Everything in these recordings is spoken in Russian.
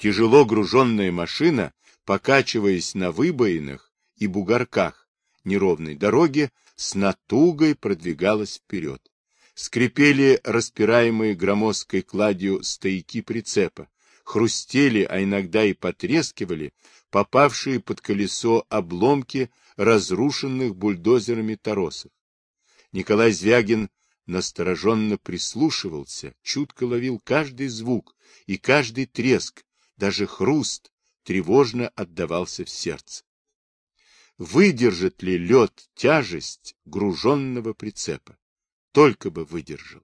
Тяжело груженная машина, покачиваясь на выбоинах и бугорках неровной дороги, с натугой продвигалась вперед. Скрипели распираемые громоздкой кладью стояки прицепа, хрустели, а иногда и потрескивали попавшие под колесо обломки разрушенных бульдозерами торосов. Николай Звягин настороженно прислушивался, чутко ловил каждый звук и каждый треск, даже хруст тревожно отдавался в сердце. Выдержит ли лед тяжесть груженного прицепа? Только бы выдержал,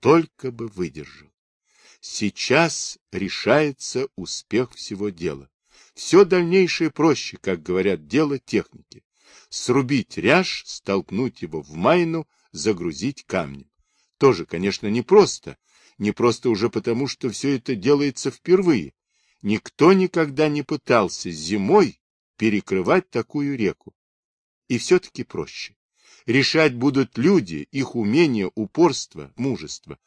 только бы выдержал. Сейчас решается успех всего дела. Все дальнейшее проще, как говорят, дело техники. Срубить ряж, столкнуть его в майну, загрузить камнем. Тоже, конечно, непросто. Не просто уже потому, что все это делается впервые. Никто никогда не пытался зимой перекрывать такую реку. И все-таки проще. Решать будут люди, их умение, упорство, мужество.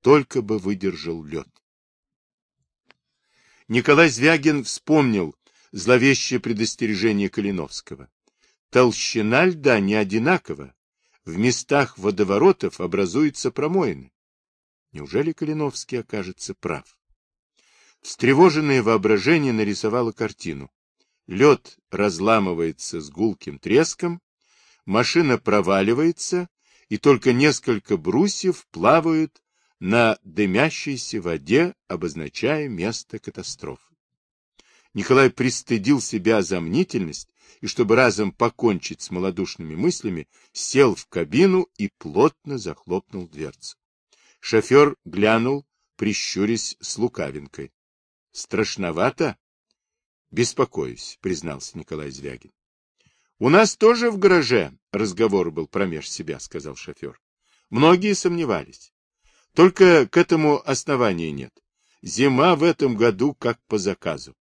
Только бы выдержал лед. Николай Звягин вспомнил зловещее предостережение Калиновского. Толщина льда не одинакова. В местах водоворотов образуются промоины. Неужели Калиновский окажется прав? Встревоженное воображение нарисовало картину. Лед разламывается с гулким треском, машина проваливается, и только несколько брусьев плавают на дымящейся воде, обозначая место катастрофы. Николай пристыдил себя за мнительность и, чтобы разом покончить с малодушными мыслями, сел в кабину и плотно захлопнул дверцу. Шофер глянул, прищурясь с лукавинкой. — Страшновато? — Беспокоюсь, — признался Николай Звягин. — У нас тоже в гараже разговор был промеж себя, — сказал шофер. Многие сомневались. Только к этому основания нет. Зима в этом году как по заказу.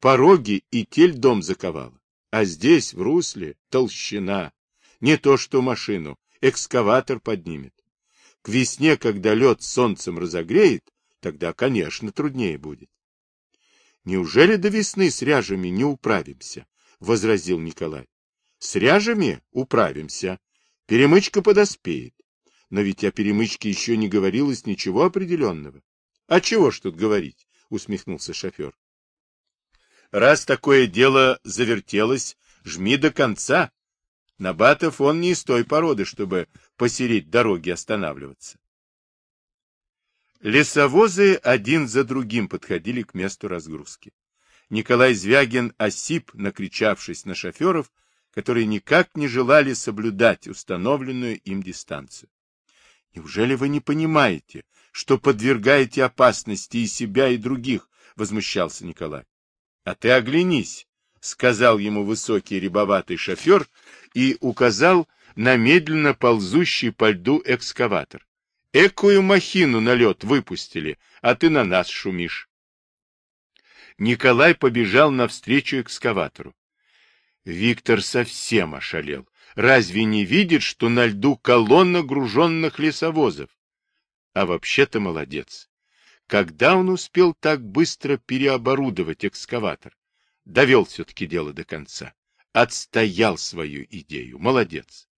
Пороги и тель дом заковала. А здесь, в русле, толщина. Не то что машину, экскаватор поднимет. К весне, когда лед солнцем разогреет, тогда, конечно, труднее будет. Неужели до весны с ряжами не управимся? — возразил Николай. — С ряжами управимся. Перемычка подоспеет. Но ведь о перемычке еще не говорилось ничего определенного. — А чего ж тут говорить? — усмехнулся шофер. — Раз такое дело завертелось, жми до конца. Набатов он не из той породы, чтобы посереть дороги останавливаться. Лесовозы один за другим подходили к месту разгрузки. Николай Звягин осип, накричавшись на шоферов, которые никак не желали соблюдать установленную им дистанцию. Неужели вы не понимаете, что подвергаете опасности и себя, и других? — возмущался Николай. — А ты оглянись, — сказал ему высокий рябоватый шофер и указал на медленно ползущий по льду экскаватор. — Экую махину на лед выпустили, а ты на нас шумишь. Николай побежал навстречу экскаватору. Виктор совсем ошалел разве не видит, что на льду колонна груженных лесовозов? А вообще-то молодец. Когда он успел так быстро переоборудовать экскаватор? Довел все-таки дело до конца. Отстоял свою идею. Молодец.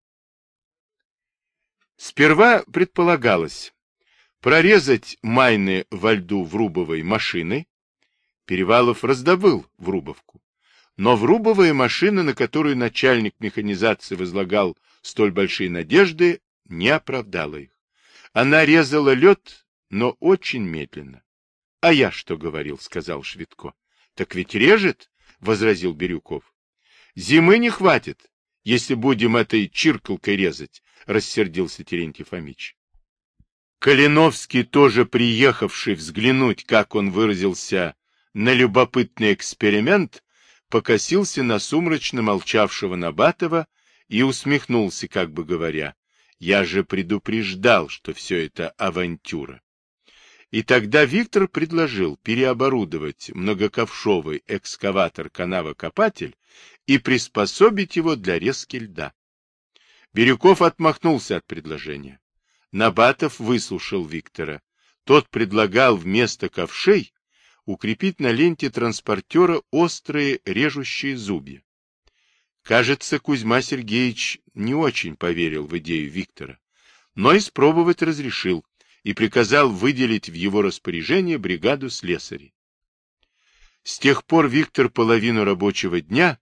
Сперва предполагалось прорезать майны во льду врубовой машиной. Перевалов раздобыл врубовку. Но врубовая машина, на которую начальник механизации возлагал столь большие надежды, не оправдала их. Она резала лед, но очень медленно. — А я что говорил, — сказал Швидко. — Так ведь режет, — возразил Бирюков. — Зимы не хватит, если будем этой чиркалкой резать, — рассердился Терентий Фомич. Калиновский, тоже приехавший взглянуть, как он выразился, на любопытный эксперимент, покосился на сумрачно молчавшего Набатова и усмехнулся, как бы говоря, «Я же предупреждал, что все это авантюра». И тогда Виктор предложил переоборудовать многоковшовый экскаватор-канавокопатель и приспособить его для резки льда. Бирюков отмахнулся от предложения. Набатов выслушал Виктора. Тот предлагал вместо ковшей укрепить на ленте транспортера острые режущие зубья. Кажется, Кузьма Сергеевич не очень поверил в идею Виктора, но испробовать разрешил и приказал выделить в его распоряжение бригаду слесарей. С тех пор Виктор половину рабочего дня,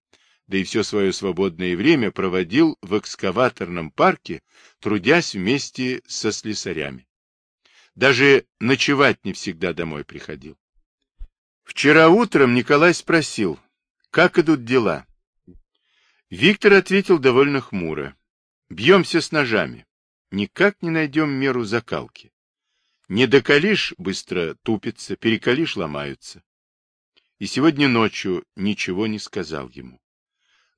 да и все свое свободное время проводил в экскаваторном парке, трудясь вместе со слесарями. Даже ночевать не всегда домой приходил. Вчера утром Николай спросил, как идут дела. Виктор ответил довольно хмуро. Бьемся с ножами. Никак не найдем меру закалки. Не докалишь, быстро тупится, перекалишь, ломаются. И сегодня ночью ничего не сказал ему.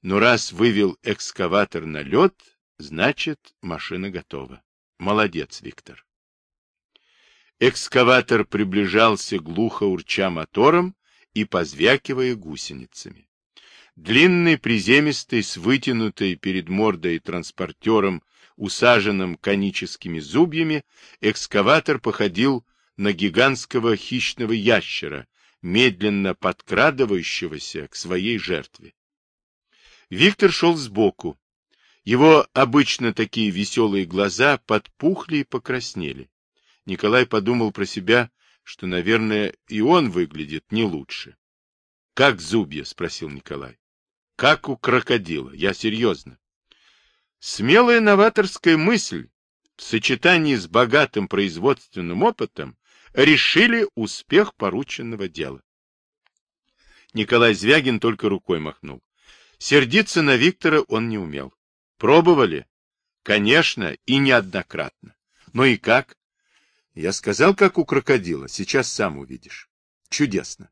Но раз вывел экскаватор на лед, значит, машина готова. Молодец, Виктор. Экскаватор приближался глухо урча мотором и позвякивая гусеницами. Длинный, приземистый, с вытянутой перед мордой транспортером, усаженным коническими зубьями, экскаватор походил на гигантского хищного ящера, медленно подкрадывающегося к своей жертве. Виктор шел сбоку. Его обычно такие веселые глаза подпухли и покраснели. Николай подумал про себя, что, наверное, и он выглядит не лучше. — Как зубья? — спросил Николай. — Как у крокодила. Я серьезно. Смелая новаторская мысль в сочетании с богатым производственным опытом решили успех порученного дела. Николай Звягин только рукой махнул. Сердиться на Виктора он не умел. Пробовали? Конечно, и неоднократно. Но и как? Я сказал, как у крокодила, сейчас сам увидишь. Чудесно.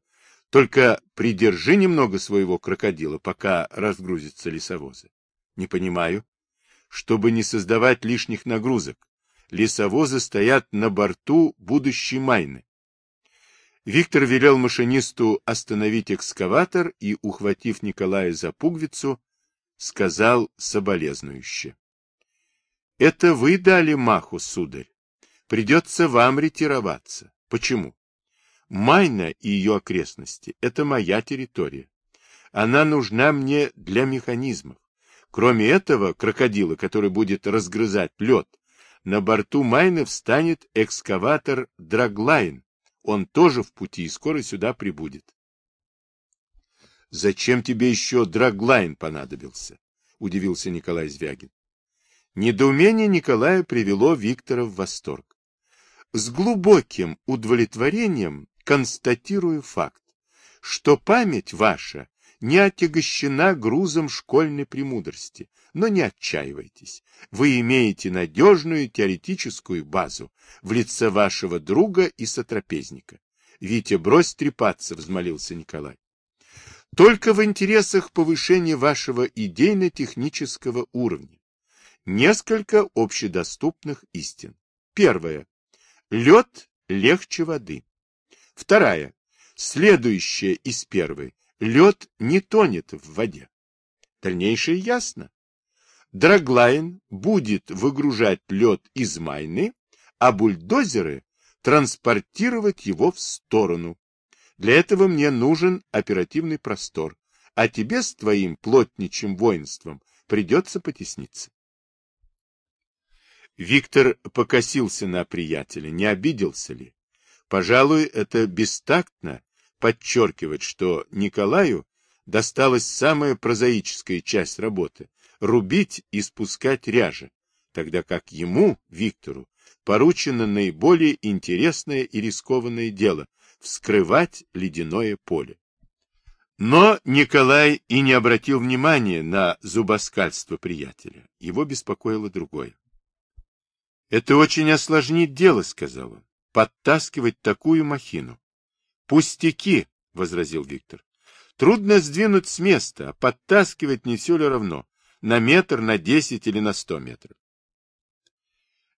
Только придержи немного своего крокодила, пока разгрузятся лесовозы. Не понимаю. Чтобы не создавать лишних нагрузок. Лесовозы стоят на борту будущей майны. Виктор велел машинисту остановить экскаватор и, ухватив Николая за пуговицу, сказал соболезнующе. — Это вы дали маху, сударь. Придется вам ретироваться. Почему? Майна и ее окрестности – это моя территория. Она нужна мне для механизмов. Кроме этого, крокодила, который будет разгрызать лед, на борту Майны встанет экскаватор Драглайн. Он тоже в пути и скоро сюда прибудет. «Зачем тебе еще Драглайн понадобился?» — удивился Николай Звягин. Недоумение Николая привело Виктора в восторг. С глубоким удовлетворением констатирую факт, что память ваша не отягощена грузом школьной премудрости, но не отчаивайтесь. Вы имеете надежную теоретическую базу в лице вашего друга и сотрапезника. Витя, брось трепаться, взмолился Николай. Только в интересах повышения вашего идейно-технического уровня. Несколько общедоступных истин. Первое. Лед легче воды. Вторая. Следующая из первой. Лед не тонет в воде. Дальнейшее ясно. Драглайн будет выгружать лед из майны, а бульдозеры транспортировать его в сторону. Для этого мне нужен оперативный простор, а тебе с твоим плотничьим воинством придется потесниться. Виктор покосился на приятеля, не обиделся ли. Пожалуй, это бестактно подчеркивать, что Николаю досталась самая прозаическая часть работы — рубить и спускать ряжи, тогда как ему, Виктору, поручено наиболее интересное и рискованное дело — вскрывать ледяное поле. Но Николай и не обратил внимания на зубоскальство приятеля. Его беспокоило другое. Это очень осложнит дело, сказал он. Подтаскивать такую махину. Пустяки, возразил Виктор. Трудно сдвинуть с места, а подтаскивать не все ли равно, на метр, на десять или на сто метров.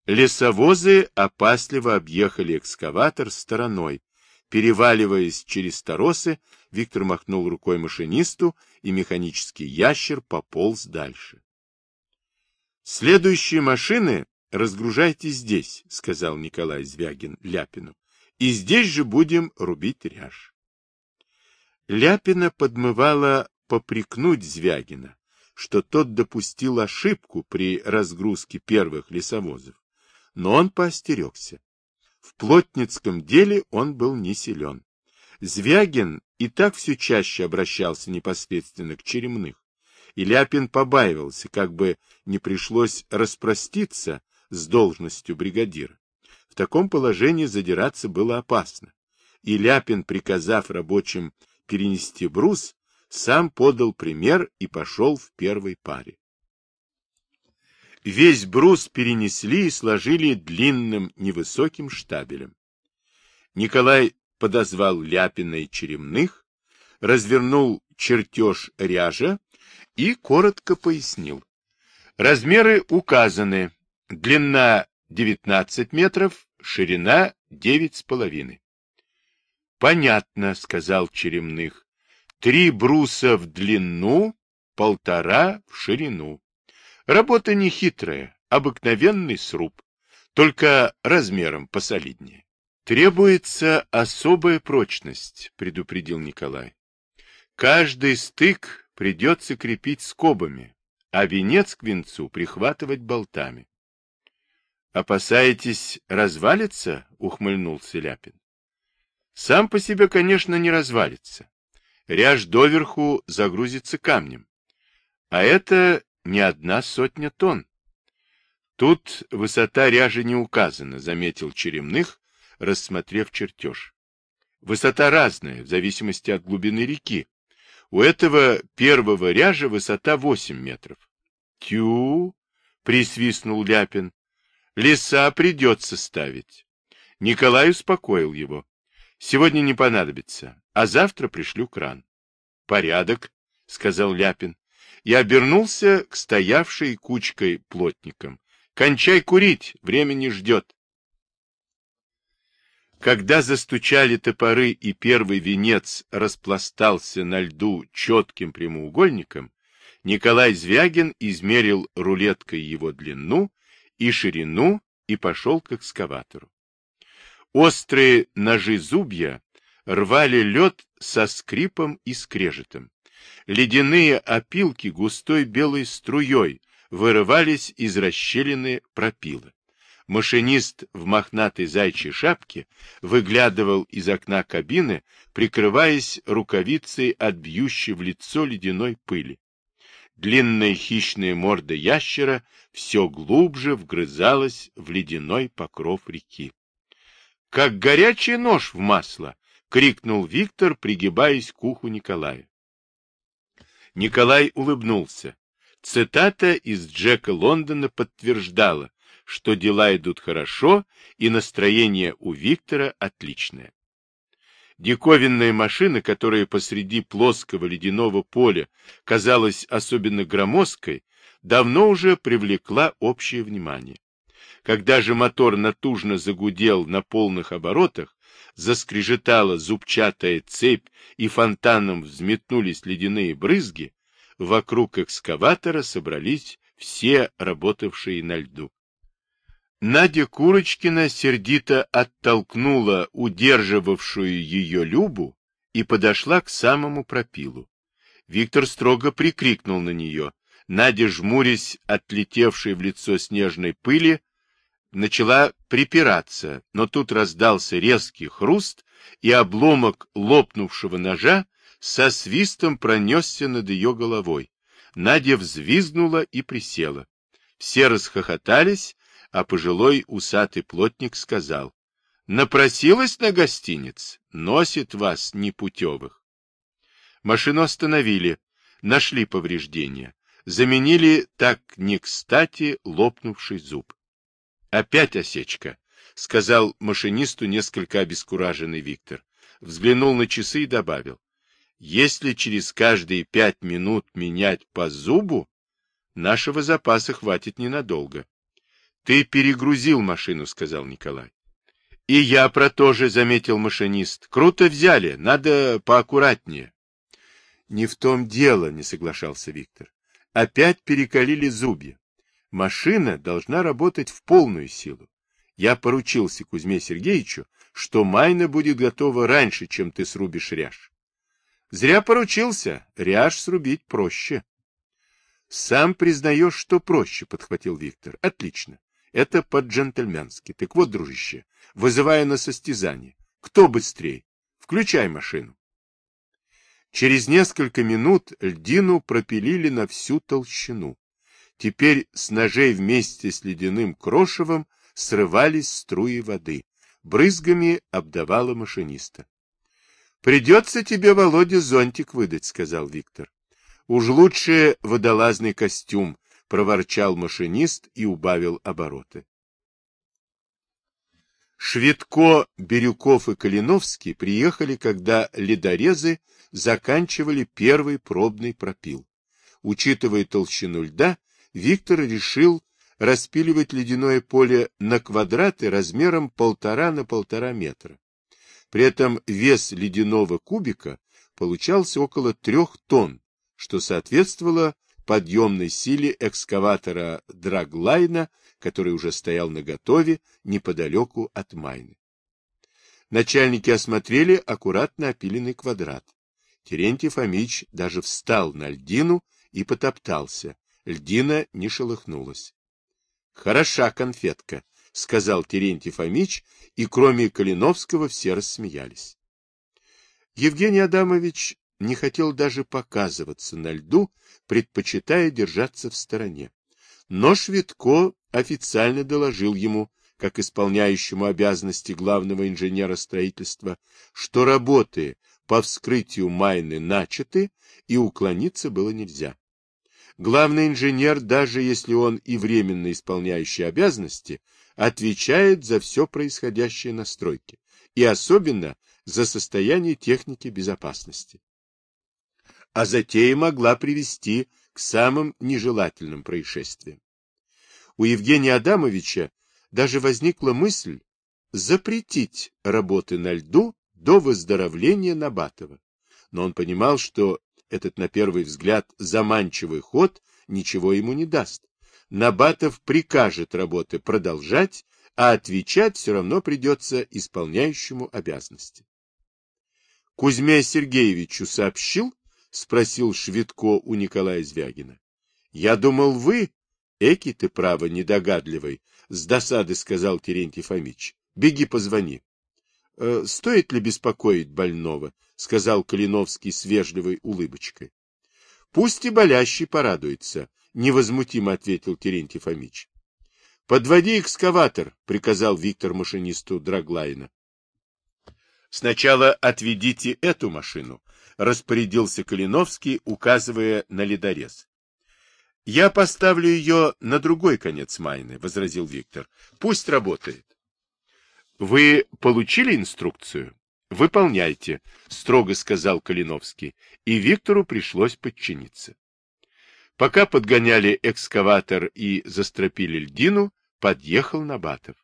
Лесовозы опасливо объехали экскаватор стороной. Переваливаясь через торосы, Виктор махнул рукой машинисту, и механический ящер пополз дальше. Следующие машины разгружайте здесь, — сказал Николай Звягин Ляпину, — и здесь же будем рубить ряж. Ляпина подмывала попрекнуть Звягина, что тот допустил ошибку при разгрузке первых лесовозов, но он поостерегся. В плотницком деле он был не силен. Звягин и так все чаще обращался непосредственно к Черемных, и Ляпин побаивался, как бы не пришлось распроститься с должностью бригадира. В таком положении задираться было опасно, и Ляпин, приказав рабочим перенести брус, сам подал пример и пошел в первой паре. Весь брус перенесли и сложили длинным невысоким штабелем. Николай подозвал Ляпина и Черемных, развернул чертеж ряжа и коротко пояснил. Размеры указаны. Длина 19 метров, ширина 9,5. Понятно, сказал Черемных. Три бруса в длину, полтора в ширину. Работа не хитрая, обыкновенный сруб, только размером посолиднее. Требуется особая прочность, предупредил Николай. Каждый стык придется крепить скобами, а венец к венцу прихватывать болтами. «Опасаетесь развалиться?» — ухмыльнулся Ляпин. «Сам по себе, конечно, не развалится. Ряж доверху загрузится камнем. А это не одна сотня тонн. Тут высота ряжи не указана, заметил Черемных, рассмотрев чертеж. Высота разная, в зависимости от глубины реки. У этого первого ряжа высота 8 метров. Тю, присвистнул Ляпин. Леса придется ставить. Николай успокоил его. Сегодня не понадобится, а завтра пришлю кран. Порядок, сказал Ляпин. Я обернулся к стоявшей кучкой плотникам. Кончай курить, время не ждет. Когда застучали топоры и первый венец распластался на льду четким прямоугольником, Николай Звягин измерил рулеткой его длину и ширину и пошел к экскаватору. Острые ножи зубья рвали лед со скрипом и скрежетом. Ледяные опилки густой белой струей вырывались из расщелины пропила. Машинист в мохнатой зайчьей шапке выглядывал из окна кабины, прикрываясь рукавицей от бьющей в лицо ледяной пыли. Длинная хищная морда ящера все глубже вгрызалась в ледяной покров реки. — Как горячий нож в масло! — крикнул Виктор, пригибаясь к уху Николая. Николай улыбнулся. Цитата из Джека Лондона подтверждала, что дела идут хорошо и настроение у Виктора отличное. Диковинная машина, которая посреди плоского ледяного поля казалась особенно громоздкой, давно уже привлекла общее внимание. Когда же мотор натужно загудел на полных оборотах, заскрежетала зубчатая цепь и фонтаном взметнулись ледяные брызги, вокруг экскаватора собрались все работавшие на льду. Надя Курочкина сердито оттолкнула удерживавшую ее Любу и подошла к самому пропилу. Виктор строго прикрикнул на нее. Надя, жмурясь от летевшей в лицо снежной пыли, начала припираться, но тут раздался резкий хруст, и обломок лопнувшего ножа со свистом пронесся над ее головой. Надя взвизгнула и присела. Все расхохотались, а пожилой усатый плотник сказал, «Напросилась на гостиниц, носит вас непутевых». Машину остановили, нашли повреждения, заменили так не кстати лопнувший зуб. «Опять осечка», — сказал машинисту несколько обескураженный Виктор. Взглянул на часы и добавил. «Если через каждые пять минут менять по зубу, нашего запаса хватит ненадолго». — Ты перегрузил машину, — сказал Николай. — И я про то же, — заметил машинист. — Круто взяли, надо поаккуратнее. — Не в том дело, — не соглашался Виктор. — Опять перекалили зубья. Машина должна работать в полную силу. Я поручился Кузьме Сергеевичу, что майна будет готова раньше, чем ты срубишь ряж. Зря поручился, ряж срубить проще. Сам признаешь, что проще, подхватил Виктор. Отлично. Это по-джентльменски. Так вот, дружище, вызывая на состязание. Кто быстрее? Включай машину. Через несколько минут льдину пропилили на всю толщину. Теперь с ножей вместе с ледяным крошевом срывались струи воды. Брызгами обдавала машиниста. Придется тебе, Володя, зонтик выдать, сказал Виктор. Уж лучше водолазный костюм, проворчал машинист и убавил обороты. Швидко, Бирюков и Калиновский приехали, когда ледорезы заканчивали первый пробный пропил. Учитывая толщину льда, Виктор решил распиливать ледяное поле на квадраты размером полтора на полтора метра. При этом вес ледяного кубика получался около трех тонн, что соответствовало подъемной силе экскаватора Драглайна, который уже стоял наготове неподалеку от Майны. Начальники осмотрели аккуратно опиленный квадрат. Терентий Фомич даже встал на льдину и потоптался. Льдина не шелохнулась. — Хороша конфетка, — сказал Терентий Фомич, и кроме Калиновского все рассмеялись. Евгений Адамович не хотел даже показываться на льду, предпочитая держаться в стороне. Но Швидко официально доложил ему, как исполняющему обязанности главного инженера строительства, что работы по вскрытию майны начаты, и уклониться было нельзя. Главный инженер, даже если он и временно исполняющий обязанности, отвечает за все происходящее на стройке, и особенно за состояние техники безопасности. А затея могла привести к самым нежелательным происшествиям. У Евгения Адамовича даже возникла мысль запретить работы на льду до выздоровления Набатова. Но он понимал, что этот, на первый взгляд, заманчивый ход ничего ему не даст. Набатов прикажет работы продолжать, а отвечать все равно придется исполняющему обязанности. — Кузьме Сергеевичу сообщил? — спросил Швидко у Николая Звягина. — Я думал, вы... Эки ты, право, недогадливый, — с досады сказал Терентий Фомич. — Беги, позвони. «Э, — Стоит ли беспокоить больного? — сказал Калиновский с вежливой улыбочкой. — Пусть и болящий порадуется, — невозмутимо ответил Терентий Фомич. — Подводи экскаватор, — приказал Виктор машинисту Драглайна. — Сначала отведите эту машину, — распорядился Калиновский, указывая на ледорез. — Я поставлю ее на другой конец Майны, — возразил Виктор. — Пусть работает. — Вы получили инструкцию? — Выполняйте, — строго сказал Калиновский, и Виктору пришлось подчиниться. Пока подгоняли экскаватор и застропили льдину, подъехал Набатов.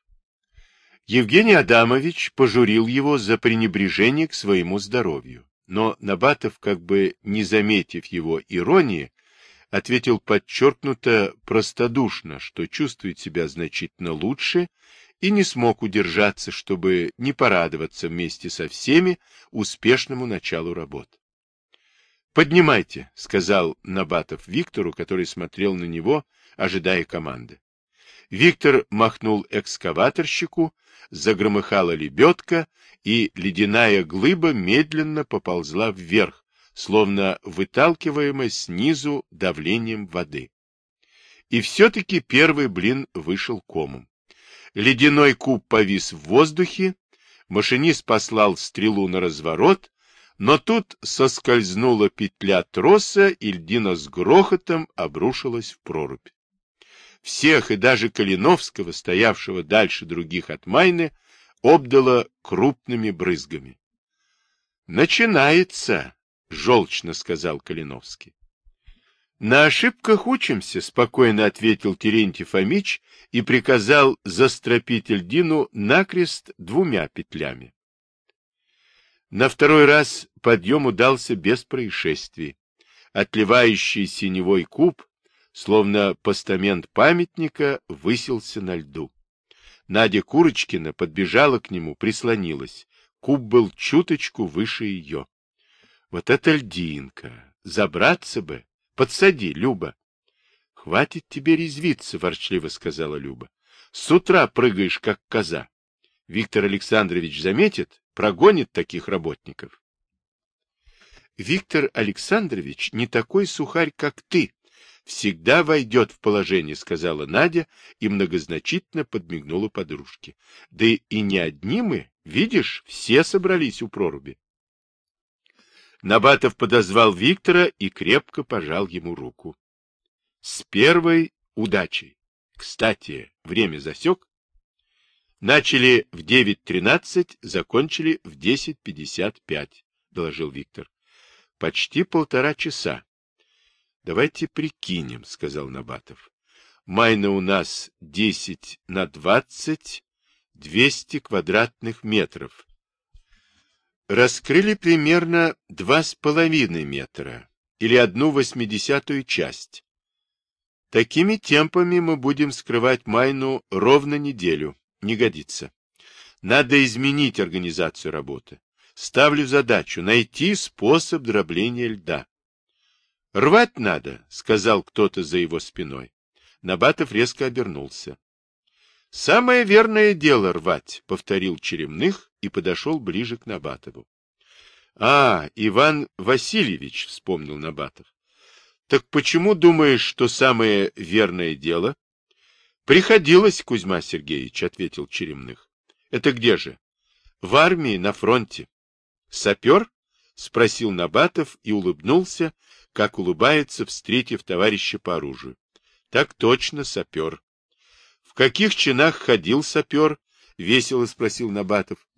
Евгений Адамович пожурил его за пренебрежение к своему здоровью, но Набатов, как бы не заметив его иронии, ответил подчеркнуто простодушно, что чувствует себя значительно лучше и не смог удержаться, чтобы не порадоваться вместе со всеми успешному началу работ. «Поднимайте», — сказал Набатов Виктору, который смотрел на него, ожидая команды. Виктор махнул экскаваторщику, загромыхала лебедка, и ледяная глыба медленно поползла вверх, словно выталкиваемая снизу давлением воды. И все-таки первый блин вышел комом. Ледяной куб повис в воздухе, машинист послал стрелу на разворот, но тут соскользнула петля троса, и льдина с грохотом обрушилась в прорубь. Всех и даже Калиновского, стоявшего дальше других от Майны, обдало крупными брызгами. «Начинается!» — желчно сказал Калиновский. «На ошибках учимся», — спокойно ответил Терентий Фомич и приказал застропить льдину накрест двумя петлями. На второй раз подъем удался без происшествий. Отливающий синевой куб, словно постамент памятника, высился на льду. Надя Курочкина подбежала к нему, прислонилась. Куб был чуточку выше ее. Вот это льдинка! Забраться бы! Подсади, Люба! Хватит тебе резвиться, ворчливо сказала Люба. С утра прыгаешь, как коза. Виктор Александрович заметит, прогонит таких работников. Виктор Александрович не такой сухарь, как ты, всегда войдет в положение, сказала Надя и многозначительно подмигнула подружке. Да и не одни мы, видишь, все собрались у проруби. Набатов подозвал Виктора и крепко пожал ему руку. С первой удачей. Кстати, время засек. Начали в 9.13, закончили в 10.55, доложил Виктор. Почти полтора часа. Давайте прикинем, сказал Набатов. Майна у нас 10 на 20, 200 квадратных метров. Раскрыли примерно два с половиной метра или одну восьмидесятую часть. Такими темпами мы будем скрывать майну ровно неделю. Не годится. Надо изменить организацию работы. Ставлю задачу найти способ дробления льда. Рвать надо, сказал кто-то за его спиной. Набатов резко обернулся. Самое верное дело рвать, повторил Черемных и подошел ближе к Набатову. А, Иван Васильевич, вспомнил Набатов. Так почему думаешь, что самое верное дело? Приходилось, Кузьма Сергеевич, ответил Черемных. Это где же? В армии, на фронте. Сапер? Спросил Набатов и улыбнулся, как улыбается, встретив товарища по оружию. Так точно, сапер. В каких чинах ходил сапер? Весело спросил Набатов.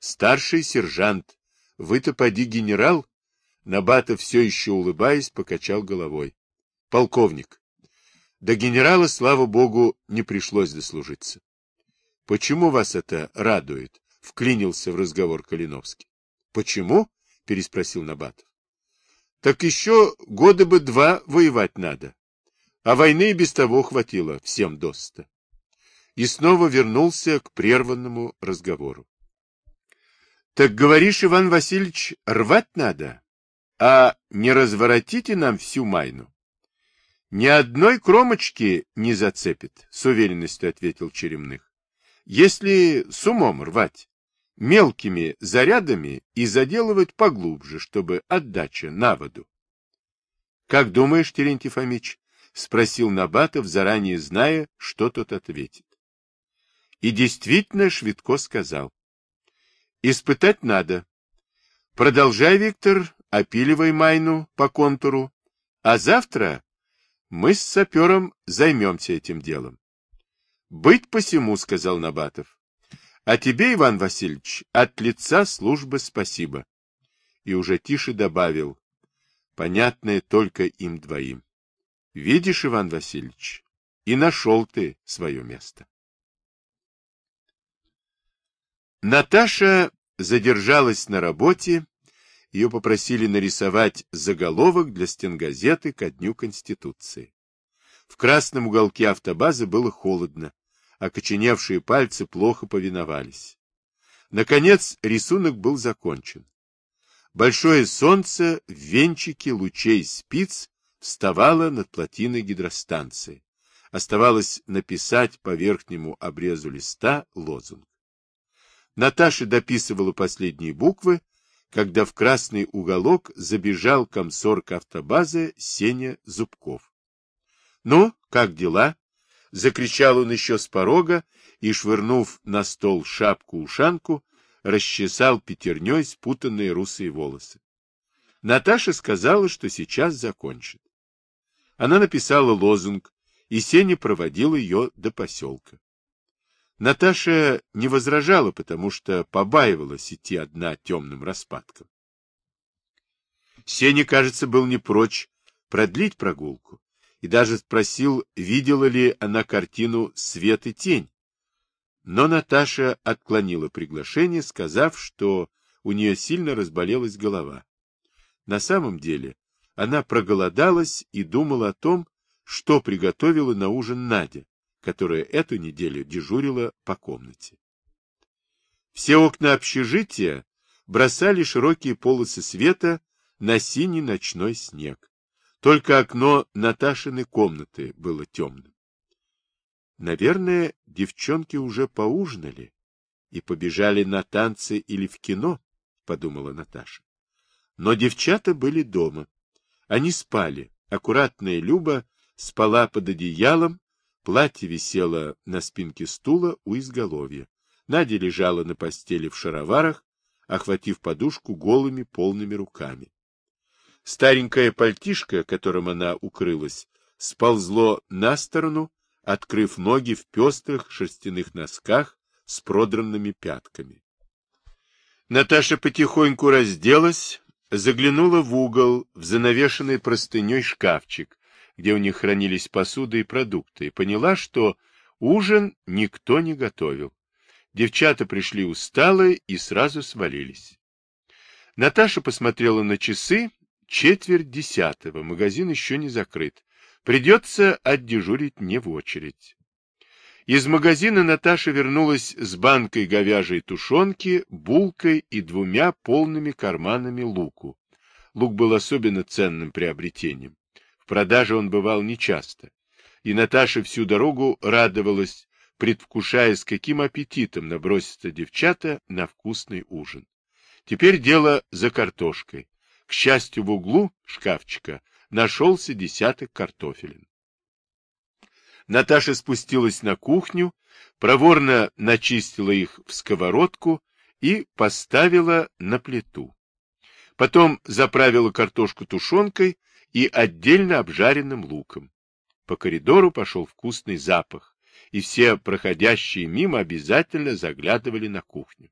Старший сержант. Вы-то поди генерал? Набатов, все еще улыбаясь, покачал головой. Полковник. До генерала, слава богу, не пришлось дослужиться. — Почему вас это радует? — вклинился в разговор Калиновский. — Почему? — переспросил Набатов. — Так еще года бы два воевать надо. А войны и без того хватило всем доста. И снова вернулся к прерванному разговору. — Так говоришь, Иван Васильевич, рвать надо? А не разворотите нам всю майну? Ни одной кромочки не зацепит, с уверенностью ответил Черемных. Если с умом рвать, мелкими зарядами и заделывать поглубже, чтобы отдача на воду. Как думаешь, Терентий Фомич? спросил Набатов, заранее зная, что тот ответит. И действительно Швидко сказал. Испытать надо. Продолжай, Виктор, опиливай майну по контуру, а завтра мы с сапером займемся этим делом. — Быть посему, — сказал Набатов. — А тебе, Иван Васильевич, от лица службы спасибо. И уже тише добавил, понятное только им двоим. Видишь, Иван Васильевич, и нашел ты свое место. Наташа задержалась на работе ее попросили нарисовать заголовок для стенгазеты ко Дню Конституции. В красном уголке автобазы было холодно, окоченевшие пальцы плохо повиновались. Наконец рисунок был закончен. Большое солнце в венчике лучей спиц вставало над плотиной гидростанции. Оставалось написать по верхнему обрезу листа лозунг. Наташа дописывала последние буквы, когда в красный уголок забежал комсорг автобазы Сеня Зубков. — Ну, как дела? — закричал он еще с порога и, швырнув на стол шапку-ушанку, расчесал пятерней спутанные русые волосы. Наташа сказала, что сейчас закончит. Она написала лозунг, и Сеня проводил ее до поселка. Наташа не возражала, потому что побаивалась идти одна темным распадком. Сеня, кажется, был не прочь продлить прогулку и даже спросил, видела ли она картину «Свет и тень». Но Наташа отклонила приглашение, сказав, что у нее сильно разболелась голова. На самом деле она проголодалась и думала о том, что приготовила на ужин Надя, которая эту неделю дежурила по комнате. Все окна общежития бросали широкие полосы света на синий ночной снег. Только окно Наташиной комнаты было темным. Наверное, девчонки уже поужинали и побежали на танцы или в кино, подумала Наташа. Но девчата были дома. Они спали. Аккуратная Люба спала под одеялом, платье висело на спинке стула у изголовья. Надя лежала на постели в шароварах, охватив подушку голыми полными руками. Старенькое пальтишко, которым она укрылась, сползло на сторону, открыв ноги в пестрых шерстяных носках с продранными пятками. Наташа потихоньку разделась, заглянула в угол, в занавешенный простыней шкафчик, где у них хранились посуда и продукты, и поняла, что ужин никто не готовил. Девчата пришли усталые и сразу свалились. Наташа посмотрела на часы, четверть десятого, магазин еще не закрыт. Придется отдежурить не в очередь. Из магазина Наташа вернулась с банкой говяжьей тушенки, булкой и двумя полными карманами луку. Лук был особенно ценным приобретением. В продаже он бывал нечасто. И Наташа всю дорогу радовалась, предвкушая, с каким аппетитом набросятся девчата на вкусный ужин. Теперь дело за картошкой. К счастью, в углу шкафчика нашелся десяток картофелин. Наташа спустилась на кухню, проворно начистила их в сковородку и поставила на плиту. Потом заправила картошку тушенкой и отдельно обжаренным луком. По коридору пошел вкусный запах, и все проходящие мимо обязательно заглядывали на кухню.